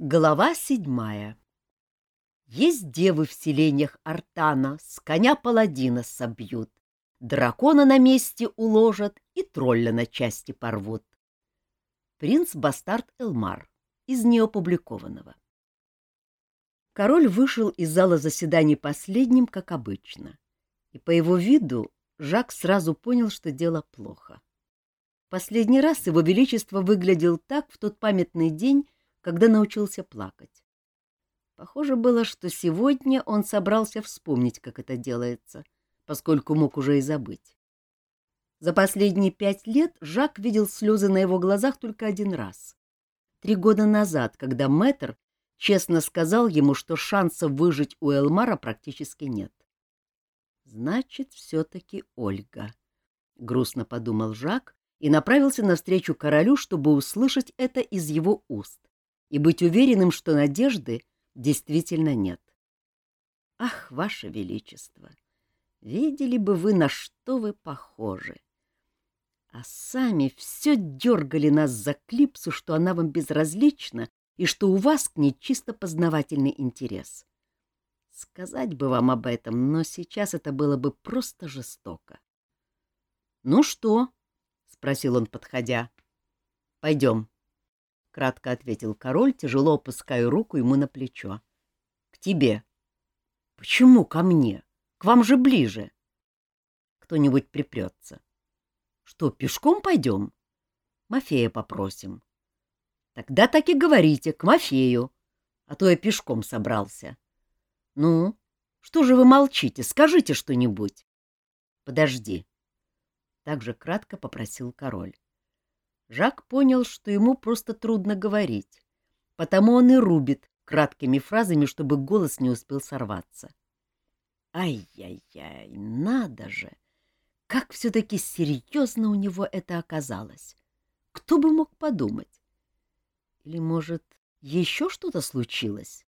Глава седьмая Есть девы в селениях Артана, с коня паладина собьют, дракона на месте уложат и тролля на части порвут. Принц-бастард Элмар из неопубликованного. Король вышел из зала заседаний последним, как обычно, и по его виду Жак сразу понял, что дело плохо. Последний раз его величество выглядел так в тот памятный день, когда научился плакать. Похоже было, что сегодня он собрался вспомнить, как это делается, поскольку мог уже и забыть. За последние пять лет Жак видел слезы на его глазах только один раз. Три года назад, когда мэтр честно сказал ему, что шансов выжить у Элмара практически нет. «Значит, все-таки Ольга», — грустно подумал Жак и направился навстречу королю, чтобы услышать это из его уст и быть уверенным, что надежды действительно нет. Ах, ваше величество, видели бы вы, на что вы похожи. А сами все дергали нас за клипсу, что она вам безразлична и что у вас к ней чисто познавательный интерес. Сказать бы вам об этом, но сейчас это было бы просто жестоко. — Ну что? — спросил он, подходя. — Пойдем. — кратко ответил король, тяжело опуская руку ему на плечо. — К тебе. — Почему ко мне? К вам же ближе. Кто-нибудь припрется. — Что, пешком пойдем? — Мафея попросим. — Тогда так и говорите, к Мафею, а то я пешком собрался. — Ну, что же вы молчите? Скажите что-нибудь. — Подожди. Так же кратко попросил король. Жак понял, что ему просто трудно говорить, потому он и рубит краткими фразами, чтобы голос не успел сорваться. Ай-яй-яй, надо же! Как все-таки серьезно у него это оказалось! Кто бы мог подумать? Или, может, еще что-то случилось?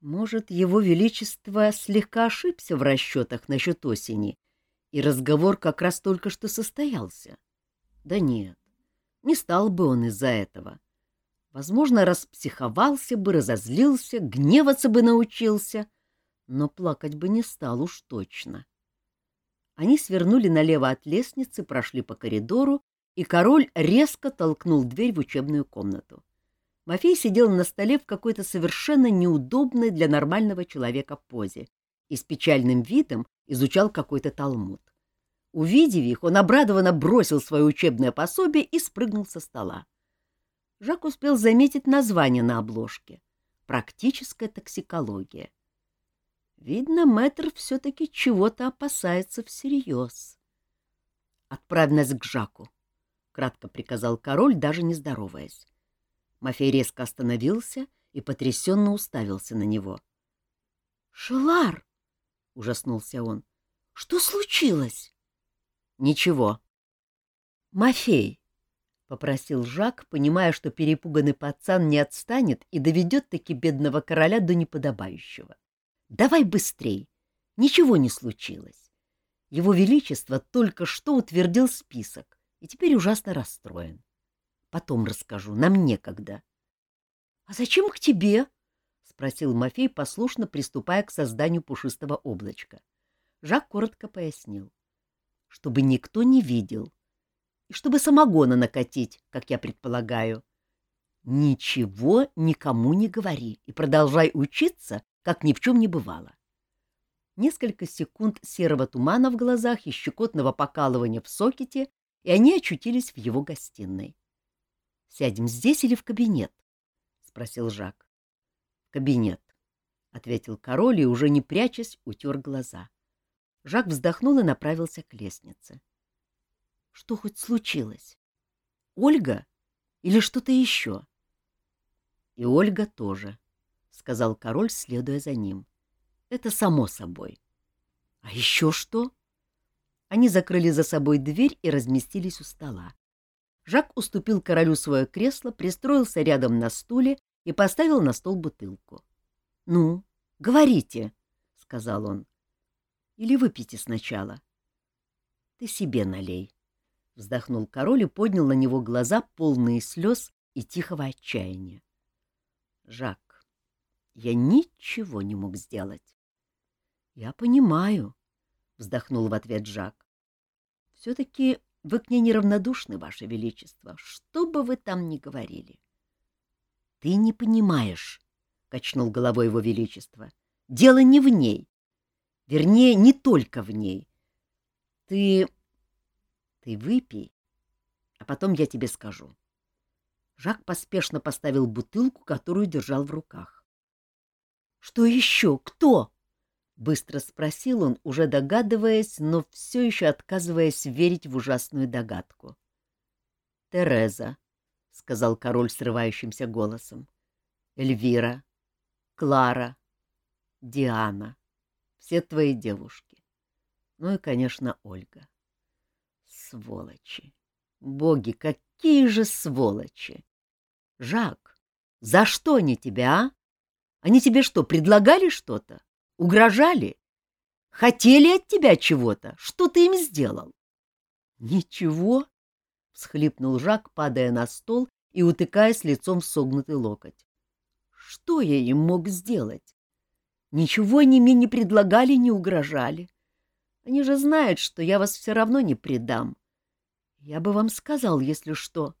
Может, его величество слегка ошибся в расчетах насчет осени, и разговор как раз только что состоялся? Да нет, не стал бы он из-за этого. Возможно, распсиховался бы, разозлился, гневаться бы научился, но плакать бы не стал уж точно. Они свернули налево от лестницы, прошли по коридору, и король резко толкнул дверь в учебную комнату. Мафей сидел на столе в какой-то совершенно неудобной для нормального человека позе и с печальным видом изучал какой-то талмуд. Увидев их, он обрадованно бросил свое учебное пособие и спрыгнул со стола. Жак успел заметить название на обложке — «Практическая токсикология». Видно, мэтр все-таки чего-то опасается всерьез. «Отправь нас к Жаку», — кратко приказал король, даже не здороваясь. Мафей резко остановился и потрясенно уставился на него. «Шелар!» — ужаснулся он. «Что случилось?» Ничего. Мафей, — попросил Жак, понимая, что перепуганный пацан не отстанет и доведет таки бедного короля до неподобающего. — Давай быстрей. Ничего не случилось. Его Величество только что утвердил список и теперь ужасно расстроен. Потом расскажу, нам некогда. — А зачем к тебе? — спросил Мафей, послушно приступая к созданию пушистого облачка. Жак коротко пояснил. — чтобы никто не видел, и чтобы самогона накатить, как я предполагаю. Ничего никому не говори и продолжай учиться, как ни в чем не бывало. Несколько секунд серого тумана в глазах и щекотного покалывания в сокете, и они очутились в его гостиной. — Сядем здесь или в кабинет? — спросил Жак. — кабинет, — ответил король и, уже не прячась, утер глаза. Жак вздохнул и направился к лестнице. — Что хоть случилось? Ольга или что-то еще? — И Ольга тоже, — сказал король, следуя за ним. — Это само собой. — А еще что? Они закрыли за собой дверь и разместились у стола. Жак уступил королю свое кресло, пристроился рядом на стуле и поставил на стол бутылку. — Ну, говорите, — сказал он. Или выпейте сначала. — Ты себе налей, — вздохнул король и поднял на него глаза, полные слез и тихого отчаяния. Жак, я ничего не мог сделать. — Я понимаю, — вздохнул в ответ Жак. — Все-таки вы к ней неравнодушны, Ваше Величество, что бы вы там ни говорили. — Ты не понимаешь, — качнул головой Его Величество. — Дело не в ней. Вернее, не только в ней. Ты... ты выпей, а потом я тебе скажу. Жак поспешно поставил бутылку, которую держал в руках. — Что еще? Кто? — быстро спросил он, уже догадываясь, но все еще отказываясь верить в ужасную догадку. — Тереза, — сказал король срывающимся голосом. — Эльвира, Клара, Диана, все твои девушки. Ну и, конечно, Ольга. Сволочи! Боги, какие же сволочи! Жак, за что они тебя, а? Они тебе что, предлагали что-то? Угрожали? Хотели от тебя чего-то? Что ты им сделал? — Ничего, — всхлипнул Жак, падая на стол и утыкаясь лицом в согнутый локоть. — Что я им мог сделать? Ничего они мне не предлагали, не угрожали. Они же знают, что я вас все равно не предам. Я бы вам сказал, если что.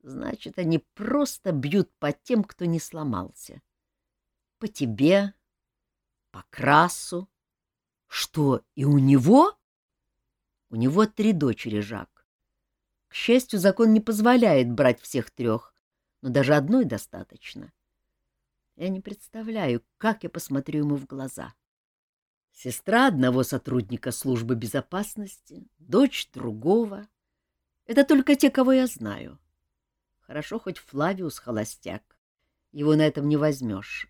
Значит, они просто бьют по тем, кто не сломался. По тебе, по Красу. Что, и у него? У него три дочери, Жак. К счастью, закон не позволяет брать всех трех, но даже одной достаточно. Я не представляю, как я посмотрю ему в глаза. Сестра одного сотрудника службы безопасности, дочь другого. Это только те, кого я знаю. Хорошо, хоть Флавиус холостяк. Его на этом не возьмешь.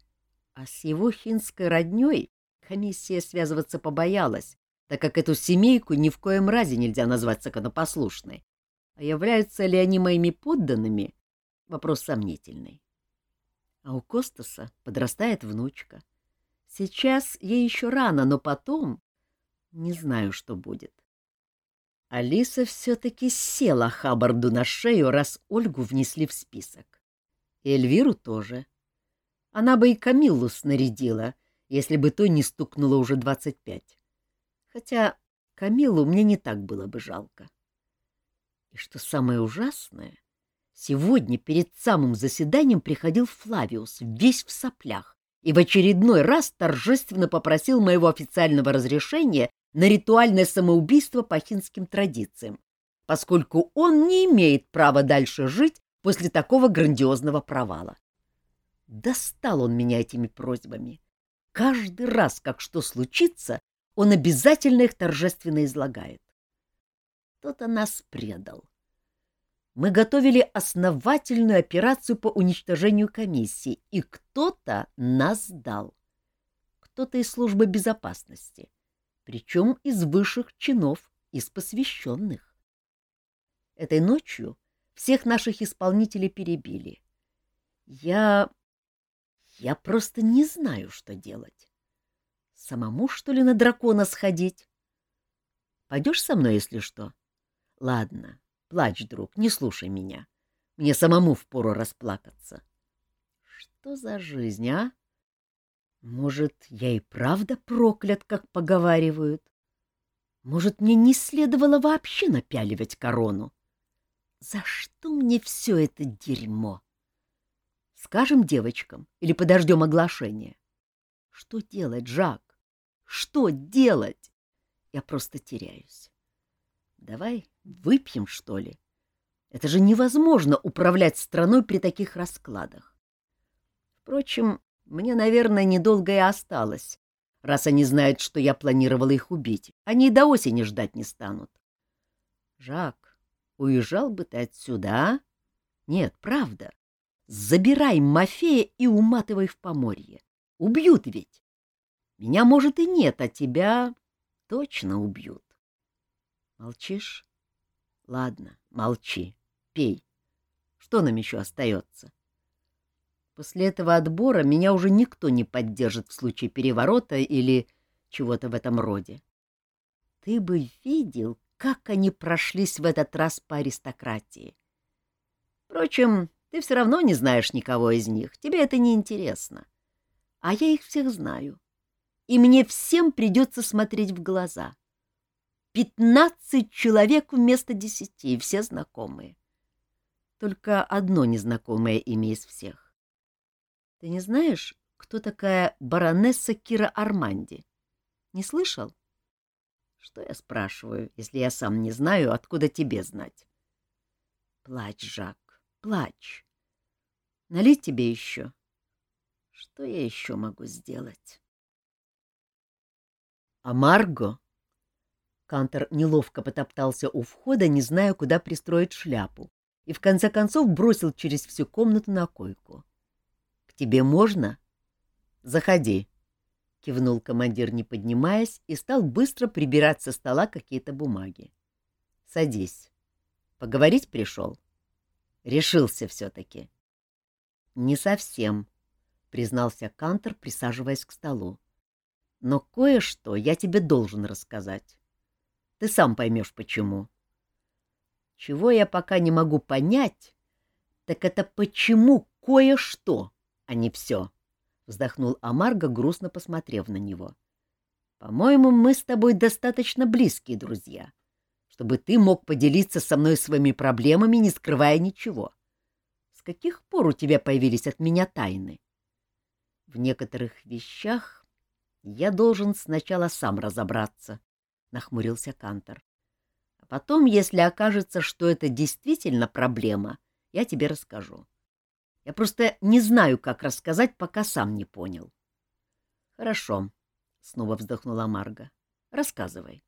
А с его хинской родней комиссия связываться побоялась, так как эту семейку ни в коем разе нельзя назвать законопослушной. А являются ли они моими подданными — вопрос сомнительный. А у Костаса подрастает внучка. Сейчас ей еще рано, но потом... Не знаю, что будет. Алиса все-таки села Хабарду на шею, раз Ольгу внесли в список. И Эльвиру тоже. Она бы и Камиллу снарядила, если бы той не стукнуло уже двадцать пять. Хотя Камиллу мне не так было бы жалко. И что самое ужасное, сегодня перед самым заседанием приходил Флавиус, весь в соплях, и в очередной раз торжественно попросил моего официального разрешения на ритуальное самоубийство по хинским традициям, поскольку он не имеет права дальше жить после такого грандиозного провала. Достал он меня этими просьбами. Каждый раз, как что случится, он обязательно их торжественно излагает. Кто-то нас предал. Мы готовили основательную операцию по уничтожению комиссии, и кто-то нас сдал. Кто-то из службы безопасности, причем из высших чинов, из посвященных. Этой ночью всех наших исполнителей перебили. Я я просто не знаю, что делать. Самому, что ли, на дракона сходить? Пойдешь со мной, если что? Ладно, плачь, друг, не слушай меня. Мне самому впору расплакаться. Что за жизнь, а? Может, я и правда проклят, как поговаривают? Может, мне не следовало вообще напяливать корону? За что мне все это дерьмо? Скажем девочкам или подождем оглашения? Что делать, Жак? Что делать? Я просто теряюсь. Давай выпьем, что ли? Это же невозможно управлять страной при таких раскладах. Впрочем, мне, наверное, недолго и осталось, раз они знают, что я планировала их убить. Они и до осени ждать не станут. Жак, уезжал бы ты отсюда, а? Нет, правда. Забирай Мафея и уматывай в поморье. Убьют ведь. Меня, может, и нет, а тебя точно убьют. Молчишь? Ладно, молчи, пей. Что нам еще остается? После этого отбора меня уже никто не поддержит в случае переворота или чего-то в этом роде. Ты бы видел, как они прошлись в этот раз по аристократии. Впрочем, Ты все равно не знаешь никого из них, тебе это не интересно. А я их всех знаю. И мне всем придется смотреть в глаза. Пятнадцать человек вместо десяти, все знакомые. Только одно незнакомое имя из всех. Ты не знаешь, кто такая баронесса Кира Арманди? Не слышал? Что я спрашиваю, если я сам не знаю, откуда тебе знать? Плачь, Жак, плачь. Налить тебе еще? Что я еще могу сделать? А Марго? Кантор неловко потоптался у входа, не зная, куда пристроить шляпу, и в конце концов бросил через всю комнату на койку. — К тебе можно? — Заходи, — кивнул командир, не поднимаясь, и стал быстро прибирать со стола какие-то бумаги. — Садись. Поговорить пришел? Решился все-таки. — Не совсем, — признался Кантор, присаживаясь к столу. — Но кое-что я тебе должен рассказать. Ты сам поймешь, почему. Чего я пока не могу понять, так это почему кое-что, а не все. — вздохнул Амарго, грустно посмотрев на него. По-моему, мы с тобой достаточно близкие друзья, чтобы ты мог поделиться со мной своими проблемами, не скрывая ничего. С каких пор у тебя появились от меня тайны? В некоторых вещах я должен сначала сам разобраться, — нахмурился Кантор. А потом, если окажется, что это действительно проблема, я тебе расскажу. — я просто не знаю, как рассказать, пока сам не понял. — Хорошо, — снова вздохнула Марга. — Рассказывай.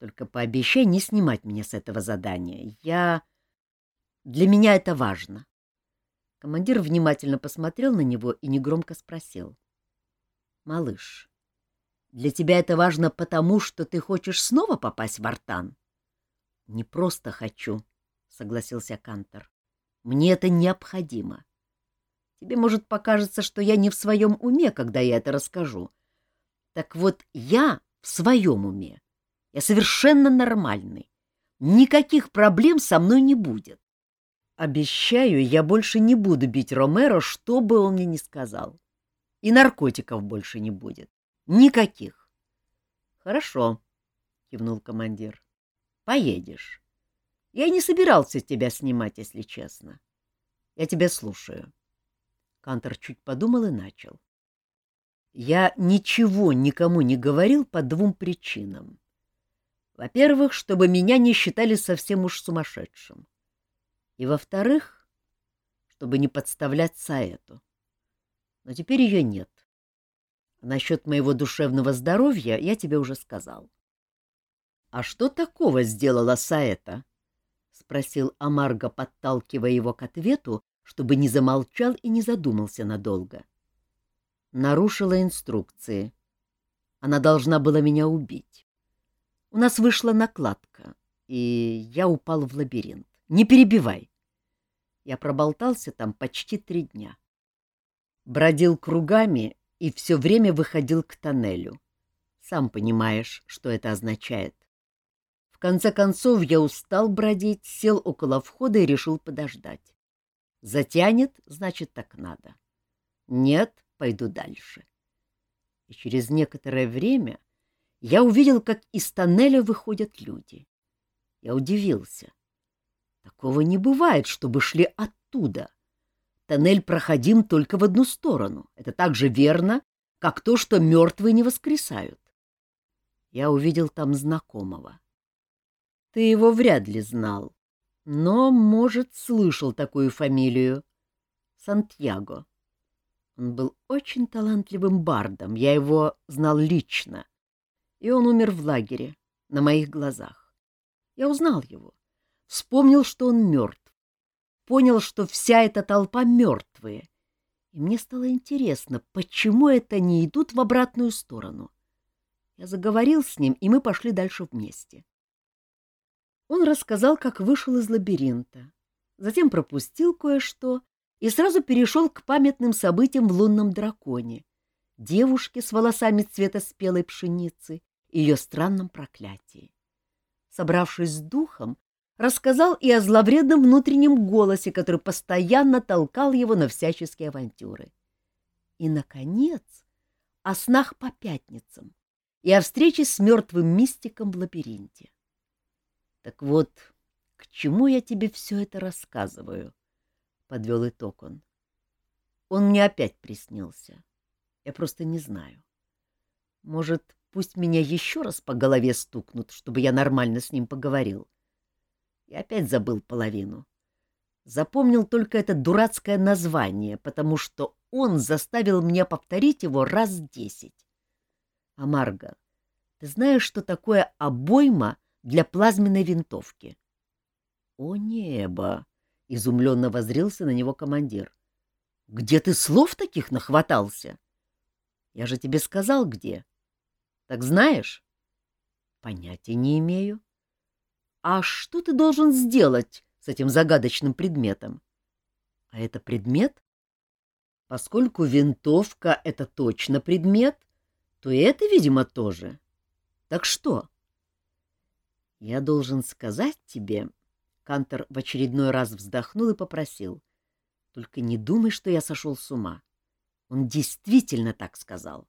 Только пообещай не снимать меня с этого задания. Я... Для меня это важно. Командир внимательно посмотрел на него и негромко спросил. — Малыш, для тебя это важно потому, что ты хочешь снова попасть в Артан? — Не просто хочу, — согласился Кантор. Мне это необходимо. Тебе, может, покажется, что я не в своем уме, когда я это расскажу. Так вот, я в своем уме. Я совершенно нормальный. Никаких проблем со мной не будет. Обещаю, я больше не буду бить Ромеро, что бы он мне ни сказал. И наркотиков больше не будет. Никаких. Хорошо, кивнул командир. Поедешь. Я не собирался тебя снимать, если честно. Я тебя слушаю. Кантор чуть подумал и начал. Я ничего никому не говорил по двум причинам. Во-первых, чтобы меня не считали совсем уж сумасшедшим. И во-вторых, чтобы не подставлять Саэту. Но теперь ее нет. Насчет моего душевного здоровья я тебе уже сказал. — А что такого сделала Саэта? — спросил Амарго, подталкивая его к ответу, чтобы не замолчал и не задумался надолго. Нарушила инструкции. Она должна была меня убить. У нас вышла накладка, и я упал в лабиринт. Не перебивай. Я проболтался там почти три дня. Бродил кругами и все время выходил к тоннелю. Сам понимаешь, что это означает конце концов я устал бродить, сел около входа и решил подождать. Затянет, значит, так надо. Нет, пойду дальше. И через некоторое время я увидел, как из тоннеля выходят люди. Я удивился. Такого не бывает, чтобы шли оттуда. Тоннель проходим только в одну сторону. Это так же верно, как то, что мертвые не воскресают. Я увидел там знакомого. Ты его вряд ли знал, но, может, слышал такую фамилию. Сантьяго. Он был очень талантливым бардом, я его знал лично. И он умер в лагере, на моих глазах. Я узнал его, вспомнил, что он мертв, понял, что вся эта толпа мертвые. И мне стало интересно, почему это не идут в обратную сторону. Я заговорил с ним, и мы пошли дальше вместе. Он рассказал, как вышел из лабиринта, затем пропустил кое-что и сразу перешел к памятным событиям в лунном драконе, девушке с волосами цвета спелой пшеницы и ее странном проклятии. Собравшись с духом, рассказал и о зловредном внутреннем голосе, который постоянно толкал его на всяческие авантюры. И, наконец, о снах по пятницам и о встрече с мертвым мистиком в лабиринте. Так вот, к чему я тебе все это рассказываю? — подвел итог он. Он мне опять приснился. Я просто не знаю. Может, пусть меня еще раз по голове стукнут, чтобы я нормально с ним поговорил. Я опять забыл половину. Запомнил только это дурацкое название, потому что он заставил меня повторить его раз десять. А Марга, ты знаешь, что такое обойма для плазменной винтовки? — О небо! — изумленно возрился на него командир. — Где ты слов таких нахватался? — Я же тебе сказал, где. — Так знаешь? — Понятия не имею. — А что ты должен сделать с этим загадочным предметом? — А это предмет? Поскольку винтовка — это точно предмет, то и это, видимо, тоже. Так что? — Я должен сказать тебе, Кантор в очередной раз вздохнул и попросил. — Только не думай, что я сошел с ума. Он действительно так сказал.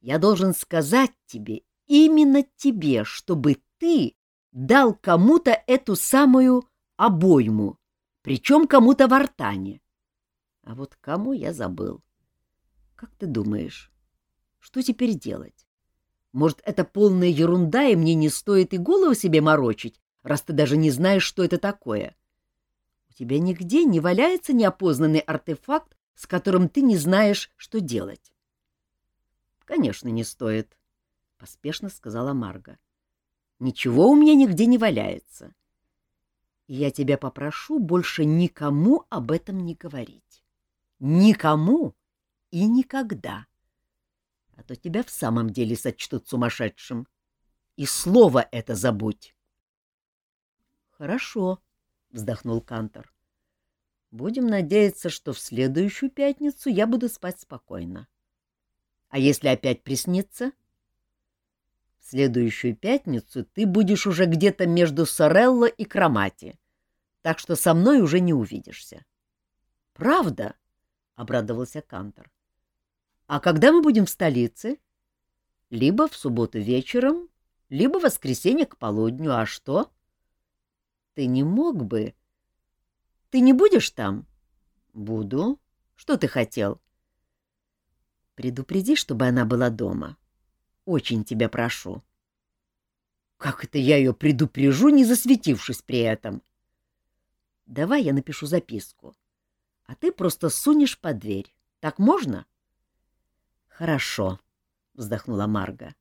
Я должен сказать тебе, именно тебе, чтобы ты дал кому-то эту самую обойму, причем кому-то в артане. А вот кому я забыл. Как ты думаешь, что теперь делать? Может, это полная ерунда, и мне не стоит и голову себе морочить, раз ты даже не знаешь, что это такое. У тебя нигде не валяется неопознанный артефакт, с которым ты не знаешь, что делать. — Конечно, не стоит, — поспешно сказала Марга. — Ничего у меня нигде не валяется. Я тебя попрошу больше никому об этом не говорить. Никому и никогда. А то тебя в самом деле сочтут сумасшедшим. И слово это забудь. Хорошо, вздохнул Кантор. Будем надеяться, что в следующую пятницу я буду спать спокойно. А если опять приснится? В следующую пятницу ты будешь уже где-то между Сорелло и Кромати, так что со мной уже не увидишься. — Правда? — обрадовался Кантор. — А когда мы будем в столице? — Либо в субботу вечером, либо в воскресенье к полудню. А что? — ты не мог бы... Ты не будешь там? Буду. Что ты хотел? Предупреди, чтобы она была дома. Очень тебя прошу. Как это я ее предупрежу, не засветившись при этом? Давай я напишу записку, а ты просто сунешь под дверь. Так можно? Хорошо, вздохнула Марга.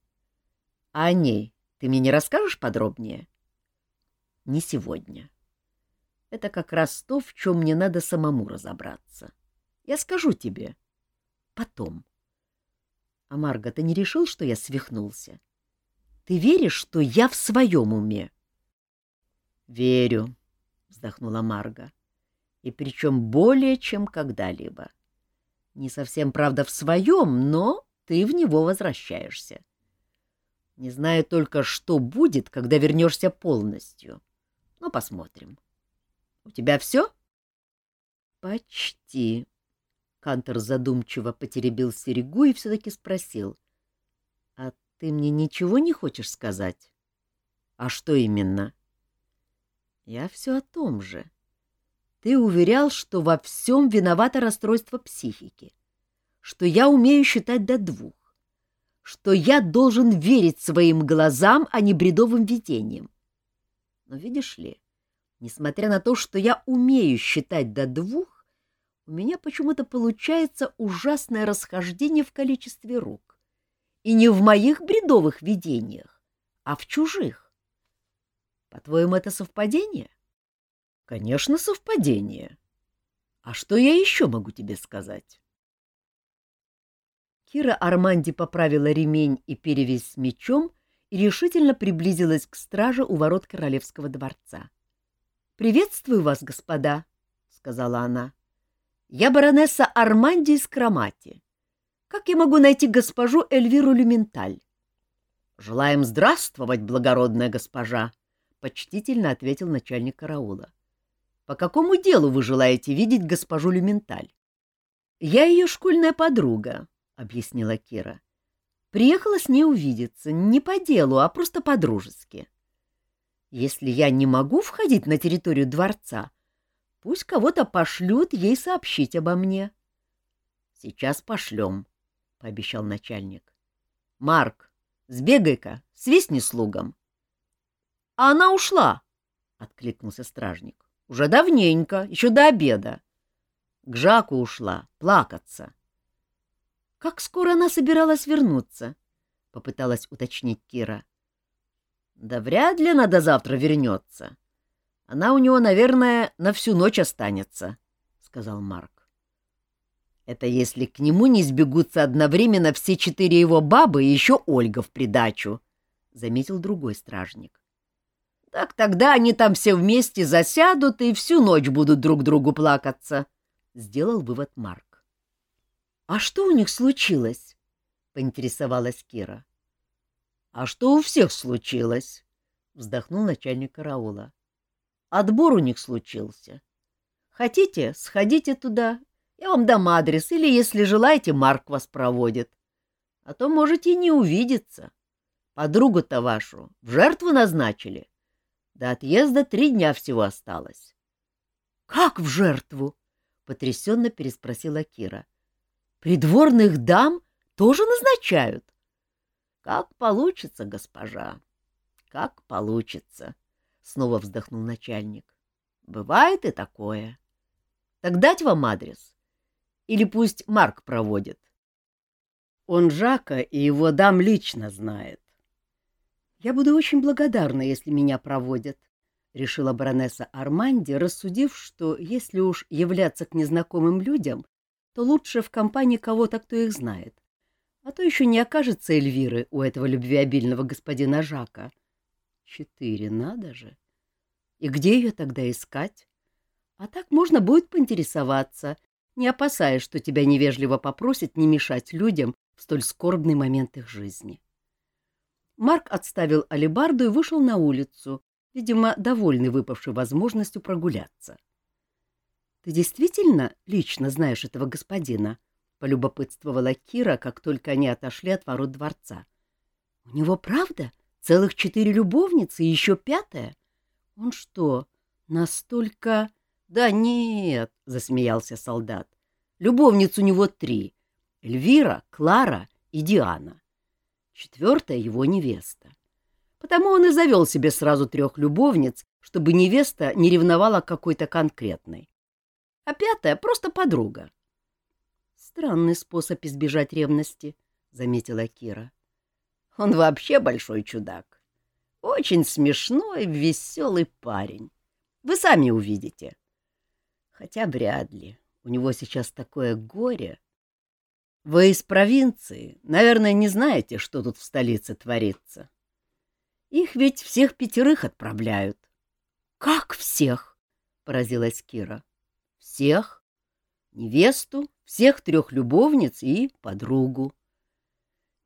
А о ней ты мне не расскажешь подробнее? не сегодня. Это как раз то, в чем мне надо самому разобраться. Я скажу тебе. Потом. А Марга, ты не решил, что я свихнулся? Ты веришь, что я в своем уме? — Верю, — вздохнула Марга. — И причем более, чем когда-либо. Не совсем, правда, в своем, но ты в него возвращаешься. Не знаю только, что будет, когда вернешься полностью. — ну, посмотрим. У тебя все? Почти. Кантор задумчиво потеребил серегу и все-таки спросил. А ты мне ничего не хочешь сказать? А что именно? Я все о том же. Ты уверял, что во всем виновато расстройство психики, что я умею считать до двух, что я должен верить своим глазам, а не бредовым видениям. Но видишь ли, несмотря на то, что я умею считать до двух, у меня почему-то получается ужасное расхождение в количестве рук. И не в моих бредовых видениях, а в чужих. По-твоему, это совпадение? Конечно, совпадение. А что я еще могу тебе сказать? Кира Арманди поправила ремень и перевязь с мечом и решительно приблизилась к страже у ворот королевского дворца. — Приветствую вас, господа, — сказала она. — Я баронесса Арманди из Кромати. Как я могу найти госпожу Эльвиру Люменталь? — Желаем здравствовать, благородная госпожа, — почтительно ответил начальник караула. По какому делу вы желаете видеть госпожу Люменталь? Я ее школьная подруга, объяснила Кира. Приехала с ней увидеться, не по делу, а просто по-дружески. Если я не могу входить на территорию дворца, пусть кого-то пошлют ей сообщить обо мне. — Сейчас пошлем, — пообещал начальник. — Марк, сбегай-ка, свистни слугам. — А она ушла, — откликнулся стражник. — Уже давненько, еще до обеда. К Жаку ушла, плакаться. — Как скоро она собиралась вернуться? — попыталась уточнить Кира. — да вряд ли она до завтра вернется. Она у него, наверное, на всю ночь останется, — сказал Марк. Это если к нему не сбегутся одновременно все четыре его бабы и еще Ольга в придачу, — заметил другой стражник. Так тогда они там все вместе засядут и всю ночь будут друг другу плакаться, — сделал вывод Марк. — А что у них случилось? — поинтересовалась Кира. — а что у всех случилось? Вздохнул начальник караула. Отбор у них случился. Хотите, сходите туда. Я вам дам адрес, или, если желаете, Марк вас проводит. А то можете и не увидеться. Подругу-то вашу в жертву назначили. До отъезда три дня всего осталось. — Как в жертву? — потрясенно переспросила Кира. — Придворных дам тоже назначают? Как получится, госпожа, как получится, снова вздохнул начальник. Бывает и такое. Так дать вам адрес? Или пусть Марк проводит? Он Жака и его дам лично знает. Я буду очень благодарна, если меня проводят, — решила баронесса Арманди, рассудив, что если уж являться к незнакомым людям, то лучше в компании кого-то, кто их знает. А то еще не окажется Эльвиры у этого любвеобильного господина Жака. Четыре, надо же. И где ее тогда искать? А так можно будет поинтересоваться, не опасаясь, что тебя невежливо попросят не мешать людям в столь скорбный момент их жизни. Марк отставил алебарду и вышел на улицу, видимо, довольный выпавшей возможностью прогуляться. — Ты действительно лично знаешь этого господина? — полюбопытствовала Кира, как только они отошли от ворот дворца. — У него правда целых четыре любовницы и еще пятая? Он что, настолько... — Да нет, — засмеялся солдат. — Любовниц у него три — Эльвира, Клара и Диана. Четвертая — его невеста. Потому он и завел себе сразу трех любовниц, чтобы невеста не ревновала какой-то конкретной. А пятая — просто подруга. Странный способ избежать ревности, — заметила Кира. Он вообще большой чудак. Очень смешной, веселый парень. Вы сами увидите. Хотя вряд ли. У него сейчас такое горе. Вы из провинции. Наверное, не знаете, что тут в столице творится. Их ведь всех пятерых отправляют. — Как всех? — поразилась Кира. — Всех. Невесту, всех трех любовниц и подругу. —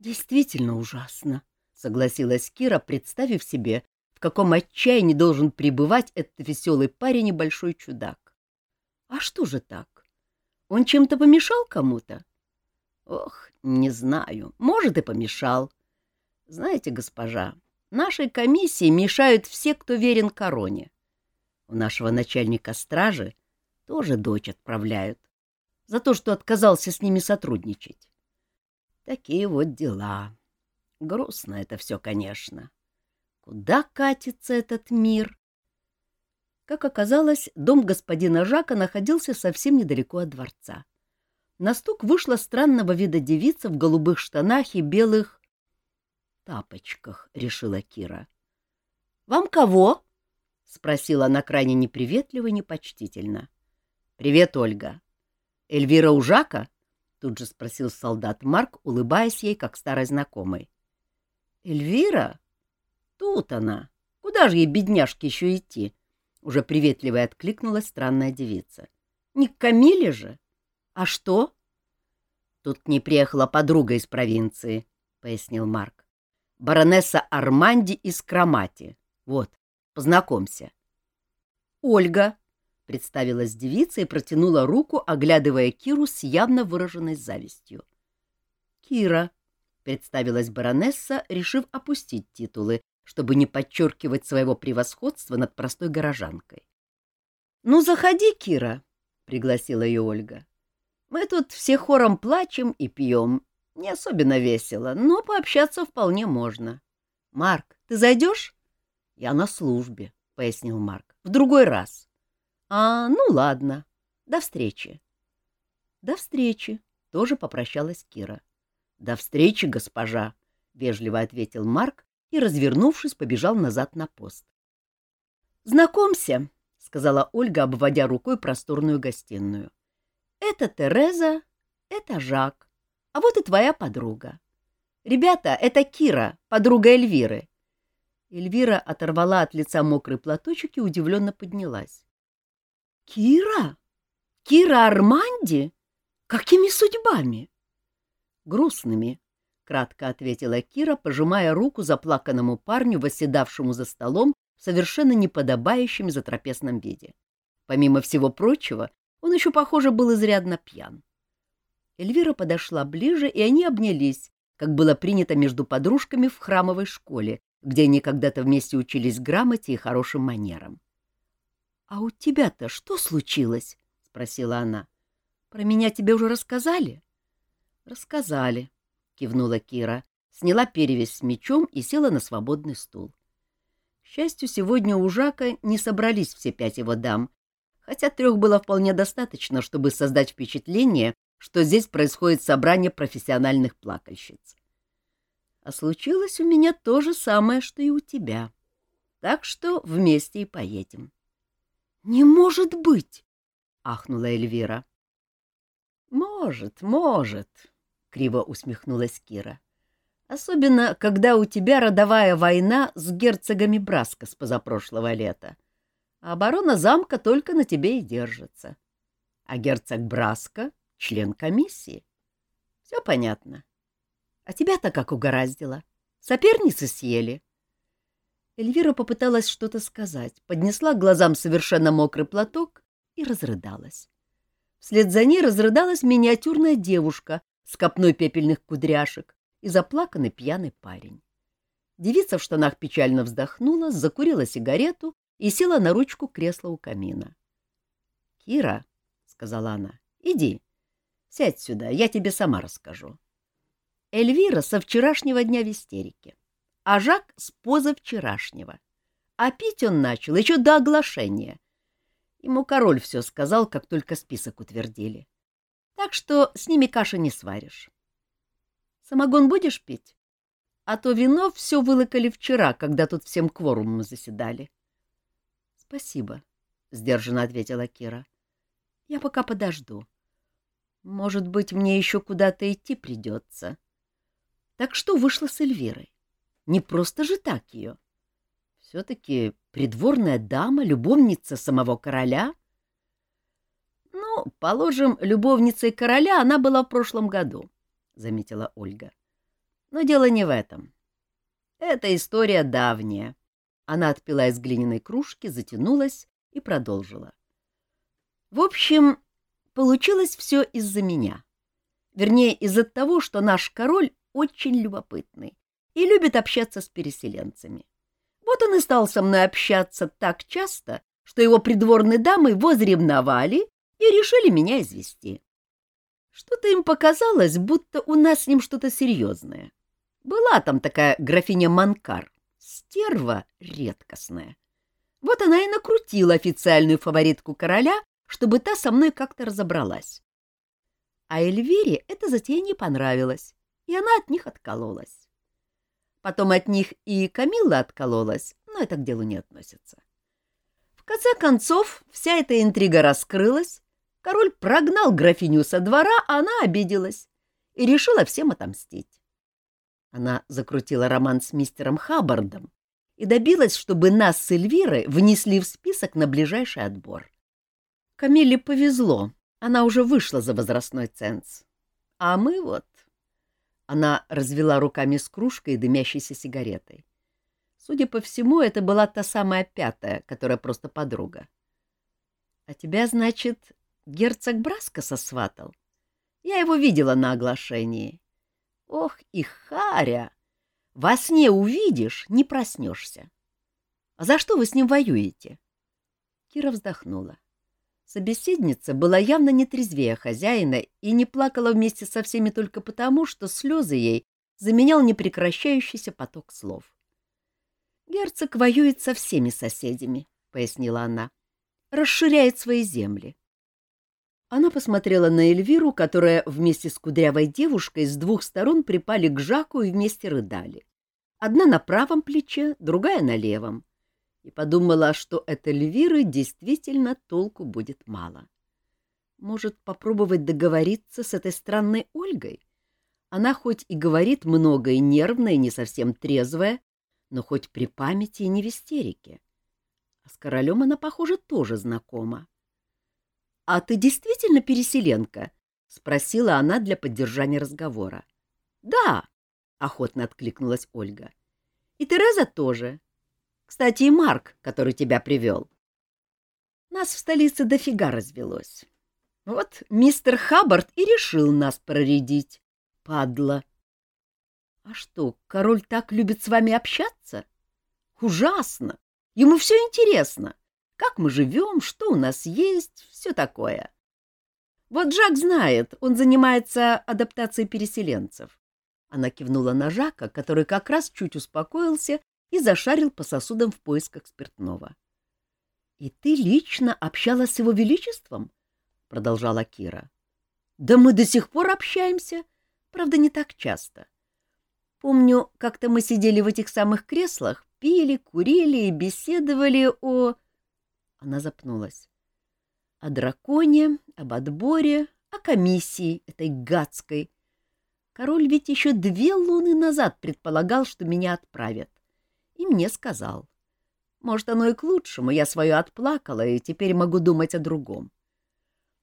Действительно ужасно, — согласилась Кира, представив себе, в каком отчаянии должен пребывать этот веселый парень и большой чудак. — А что же так? Он чем-то помешал кому-то? — Ох, не знаю, может, и помешал. Знаете, госпожа, нашей комиссии мешают все, кто верен короне. У нашего начальника стражи тоже дочь отправляют за то, что отказался с ними сотрудничать. Такие вот дела. Грустно это все, конечно. Куда катится этот мир? Как оказалось, дом господина Жака находился совсем недалеко от дворца. На стук вышла странного вида девица в голубых штанах и белых тапочках, — решила Кира. — Вам кого? — спросила она крайне неприветливо и непочтительно. — Привет, Ольга. — Эльвира Ужака? — тут же спросил солдат Марк, улыбаясь ей, как старой знакомой. — Эльвира? Тут она. Куда же ей, бедняжке, еще идти? Уже приветливо откликнулась странная девица. — Не к Камиле же? А что? — Тут к ней приехала подруга из провинции, — пояснил Марк. — Баронесса Арманди из Кромати. Вот, Познакомься. — Ольга, — представилась девица и протянула руку, оглядывая Киру с явно выраженной завистью. — Кира, — представилась баронесса, решив опустить титулы, чтобы не подчеркивать своего превосходства над простой горожанкой. — Ну, заходи, Кира, — пригласила ее Ольга. — Мы тут все хором плачем и пьем. Не особенно весело, но пообщаться вполне можно. — Марк, ты зайдешь? — Я на службе, — пояснил Марк. — В другой раз. — А, ну ладно. До встречи. — До встречи, — тоже попрощалась Кира. — До встречи, госпожа, — вежливо ответил Марк и, развернувшись, побежал назад на пост. — Знакомься, — сказала Ольга, обводя рукой просторную гостиную. — Это Тереза, это Жак, а вот и твоя подруга. Ребята, это Кира, подруга Эльвиры. Эльвира оторвала от лица мокрый платочек и удивленно поднялась. — Кира? Кира Арманди? Какими судьбами? — Грустными, — кратко ответила Кира, пожимая руку заплаканному парню, восседавшему за столом в совершенно неподобающем затрапезном виде. Помимо всего прочего, он еще, похоже, был изрядно пьян. Эльвира подошла ближе, и они обнялись, как было принято между подружками в храмовой школе, где они когда-то вместе учились грамоте и хорошим манерам. — А у тебя-то что случилось? — спросила она. — Про меня тебе уже рассказали? — Рассказали, — кивнула Кира, сняла перевязь с мечом и села на свободный стул. — к счастью, сегодня у Жака не собрались все пять его дам, хотя трех было вполне достаточно, чтобы создать впечатление, что здесь происходит собрание профессиональных плакальщиц. А случилось у меня то же самое, что и у тебя. Так что вместе и поедем. — Не может быть! — ахнула Эльвира. — Может, может, — криво усмехнулась Кира. Особенно, когда у тебя родовая война с герцогами Браска с позапрошлого лета. А оборона замка только на тебе и держится. А герцог Браска — член комиссии. Все понятно. А тебя-то как угораздило. Соперницы съели. Эльвира попыталась что-то сказать, поднесла к глазам совершенно мокрый платок и разрыдалась. Вслед за ней разрыдалась миниатюрная девушка с копной пепельных кудряшек, и заплаканный пьяный парень. Девица в штанах печально вздохнула, закурила сигарету и села на ручку кресла у камина. — Кира, — сказала она, — иди, сядь сюда, я тебе сама расскажу. Эльвира со вчерашнего дня в истерике, а Жак с позавчерашнего. А пить он начал еще до оглашения. Ему король все сказал, как только список утвердили. Так что с ними каши не сваришь. Самогон будешь пить? А то вино все вылокали вчера, когда тут всем кворумом заседали. — Спасибо, — сдержанно ответила Кира. — Я пока подожду. Может быть, мне еще куда-то идти придется. Так что вышло с Эльвирой? Не просто же так ее. Все-таки придворная дама, любовница самого короля. Ну, положим, любовницей короля она была в прошлом году. — заметила Ольга. «Но дело не в этом. Эта история давняя». Она отпила из глиняной кружки, затянулась и продолжила. «В общем, получилось все из-за меня. Вернее, из-за того, что наш король очень любопытный и любит общаться с переселенцами. Вот он и стал со мной общаться так часто, что его придворные дамы возревновали и решили меня извести. Что-то им показалось, будто у нас с ним что-то серьезное. Была там такая графиня Манкар, стерва редкостная. Вот она и накрутила официальную фаворитку короля, чтобы та со мной как-то разобралась. А Эльвире эта затея не понравилась, и она от них откололась. Потом от них и Камилла откололась, но это к делу не относится. В конце концов, вся эта интрига раскрылась, Король прогнал графиню со двора, а она обиделась и решила всем отомстить. Она закрутила роман с мистером Хаббардом и добилась, чтобы нас с Эльвирой внесли в список на ближайший отбор. Камиле повезло, она уже вышла за возрастной ценз. А мы вот... Она развела руками с кружкой и дымящейся сигаретой. Судя по всему, это была та самая пятая, которая просто подруга. — А тебя, значит, герцог Браска сосватал? Я его видела на оглашении. Ох и харя! Во сне увидишь, не проснешься. А за что вы с ним воюете? Кира вздохнула. Собеседница была явно не трезвее хозяина и не плакала вместе со всеми только потому, что слезы ей заменял непрекращающийся поток слов. Герцог воюет со всеми соседями, — пояснила она. Расширяет свои земли. Она посмотрела на Эльвиру, которая вместе с кудрявой девушкой с двух сторон припали к Жаку и вместе рыдали. Одна на правом плече, другая на левом. И подумала, что от Эльвиры действительно толку будет мало. Может, попробовать договориться с этой странной Ольгой? Она хоть и говорит много и нервно, и не совсем трезвая, но хоть при памяти и не в истерике. А с королем она, похоже, тоже знакома. — А ты действительно переселенка? — спросила она для поддержания разговора. — Да, — охотно откликнулась Ольга. — И Тереза тоже. Кстати, и Марк, который тебя привел. Нас в столице дофига развелось. Вот мистер Хаббард и решил нас проредить. Падла. — а что, король так любит с вами общаться? Ужасно! Ему все интересно. Как мы живем, что у нас есть, все такое. Вот Жак знает, он занимается адаптацией переселенцев. Она кивнула на Жака, который как раз чуть успокоился и зашарил по сосудам в поисках спиртного. — И ты лично общалась с его величеством? — продолжала Кира. — Да мы до сих пор общаемся, правда, не так часто. Помню, как-то мы сидели в этих самых креслах, пили, курили и беседовали о... Она запнулась. О драконе, об отборе, о комиссии этой гадской. Король ведь еще две луны назад предполагал, что меня отправят. И мне сказал. Может, оно и к лучшему, я свое отплакала, и теперь могу думать о другом.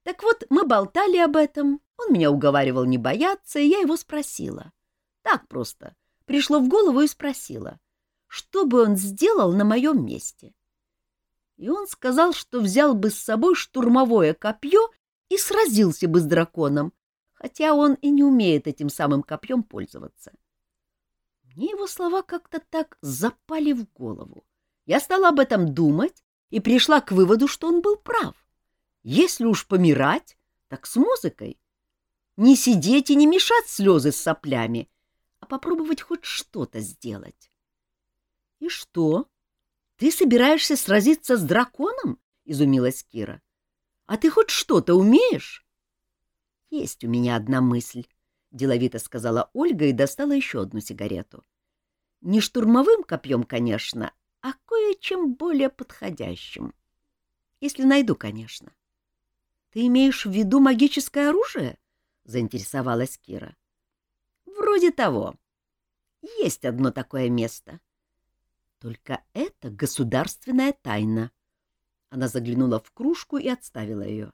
Так вот, мы болтали об этом, он меня уговаривал не бояться, и я его спросила. Так просто. Пришло в голову и спросила, что бы он сделал на моем месте. И он сказал, что взял бы с собой штурмовое копье и сразился бы с драконом, хотя он и не умеет этим самым копьем пользоваться. Мне его слова как-то так запали в голову. Я стала об этом думать и пришла к выводу, что он был прав. Если уж помирать, так с музыкой. Не сидеть и не мешать слезы с соплями, а попробовать хоть что-то сделать. — И что? Ты собираешься сразиться с драконом? — изумилась Кира. — А ты хоть что-то умеешь? — Есть у меня одна мысль, — деловито сказала Ольга и достала еще одну сигарету. — Не штурмовым копьем, конечно, а кое-чем более подходящим. Если найду, конечно. — Ты имеешь в виду магическое оружие? — заинтересовалась Кира. — Вроде того. Есть одно такое место. Только это государственная тайна. Она заглянула в кружку и отставила ее.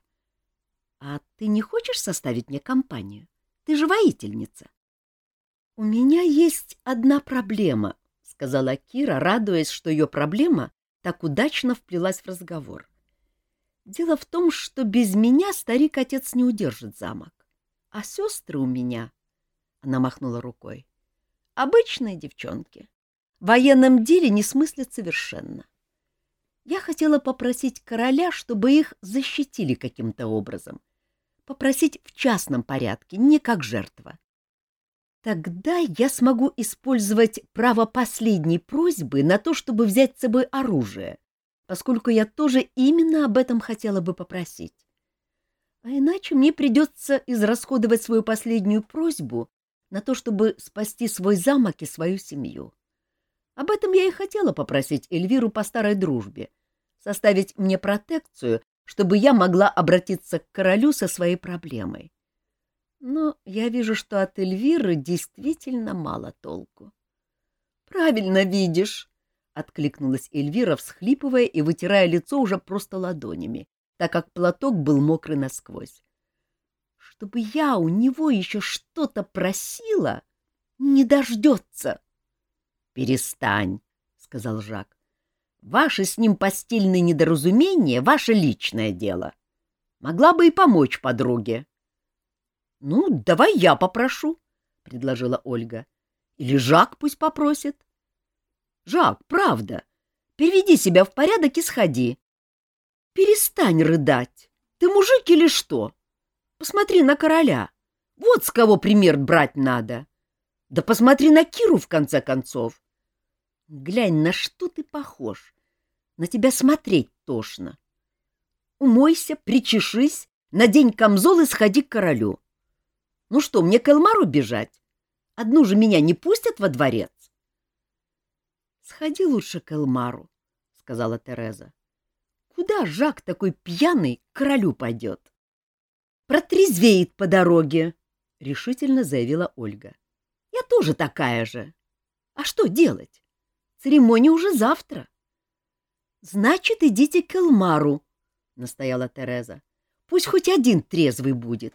— А ты не хочешь составить мне компанию? Ты же воительница. — У меня есть одна проблема, — сказала Кира, радуясь, что ее проблема так удачно вплелась в разговор. Дело в том, что без меня старик-отец не удержит замок, а сестры у меня она махнула рукой. Обычные девчонки. В военном деле не смыслят совершенно. Я хотела попросить короля, чтобы их защитили каким-то образом. Попросить в частном порядке, не как жертва. Тогда я смогу использовать право последней просьбы на то, чтобы взять с собой оружие, поскольку я тоже именно об этом хотела бы попросить. А иначе мне придется израсходовать свою последнюю просьбу на то, чтобы спасти свой замок и свою семью. Об этом я и хотела попросить Эльвиру по старой дружбе, составить мне протекцию, чтобы я могла обратиться к королю со своей проблемой. Но я вижу, что от Эльвиры действительно мало толку. — Правильно видишь, — откликнулась Эльвира, всхлипывая и вытирая лицо уже просто ладонями, так как платок был мокрый насквозь чтобы я у него еще что-то просила, не дождется. — Перестань, — сказал Жак. Ваши с ним постельные недоразумения — ваше личное дело. Могла бы и помочь подруге. — Ну, давай я попрошу, — предложила Ольга. — Или Жак пусть попросит. — Жак, правда, переведи себя в порядок и сходи. Перестань рыдать. Ты мужик или что? Посмотри на короля. Вот с кого пример брать надо. Да посмотри на Киру, в конце концов. Глянь, на что ты похож. На тебя смотреть тошно. Умойся, причешись, надень камзол и сходи к королю. Ну что, мне к Элмару бежать? Одну же меня не пустят во дворец? — Сходи лучше к Элмару, — сказала Тереза. — Куда Жак такой пьяный к королю пойдет? — Протрезвеет по дороге, — решительно заявила Ольга. — Я тоже такая же. А что делать? Церемония уже завтра. — Значит, идите к Элмару, — настояла Тереза. — Пусть хоть один трезвый будет.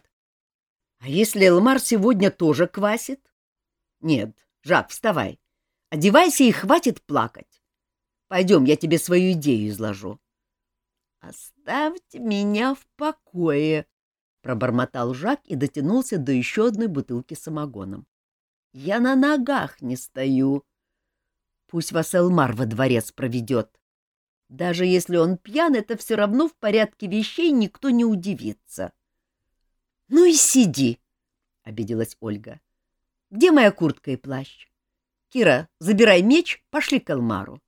— А если Элмар сегодня тоже квасит? — Нет, Жак, вставай. Одевайся и хватит плакать. Пойдем, я тебе свою идею изложу. — Оставьте меня в покое, — пробормотал Жак и дотянулся до еще одной бутылки самогоном. — Я на ногах не стою. — Пусть вас Элмар во дворец проведет. Даже если он пьян, это все равно в порядке вещей никто не удивится. — Ну и сиди, — обиделась Ольга. — Где моя куртка и плащ? Кира, забирай меч, пошли к Элмару.